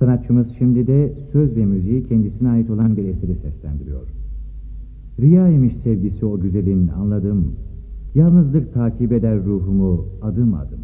Sanatçımız şimdi de söz ve müziği kendisine ait olan bir eseri seslendiriyor. Riya imiş sevgisi o güzelin anladım. Yalnızlık takip eder ruhumu adım adım.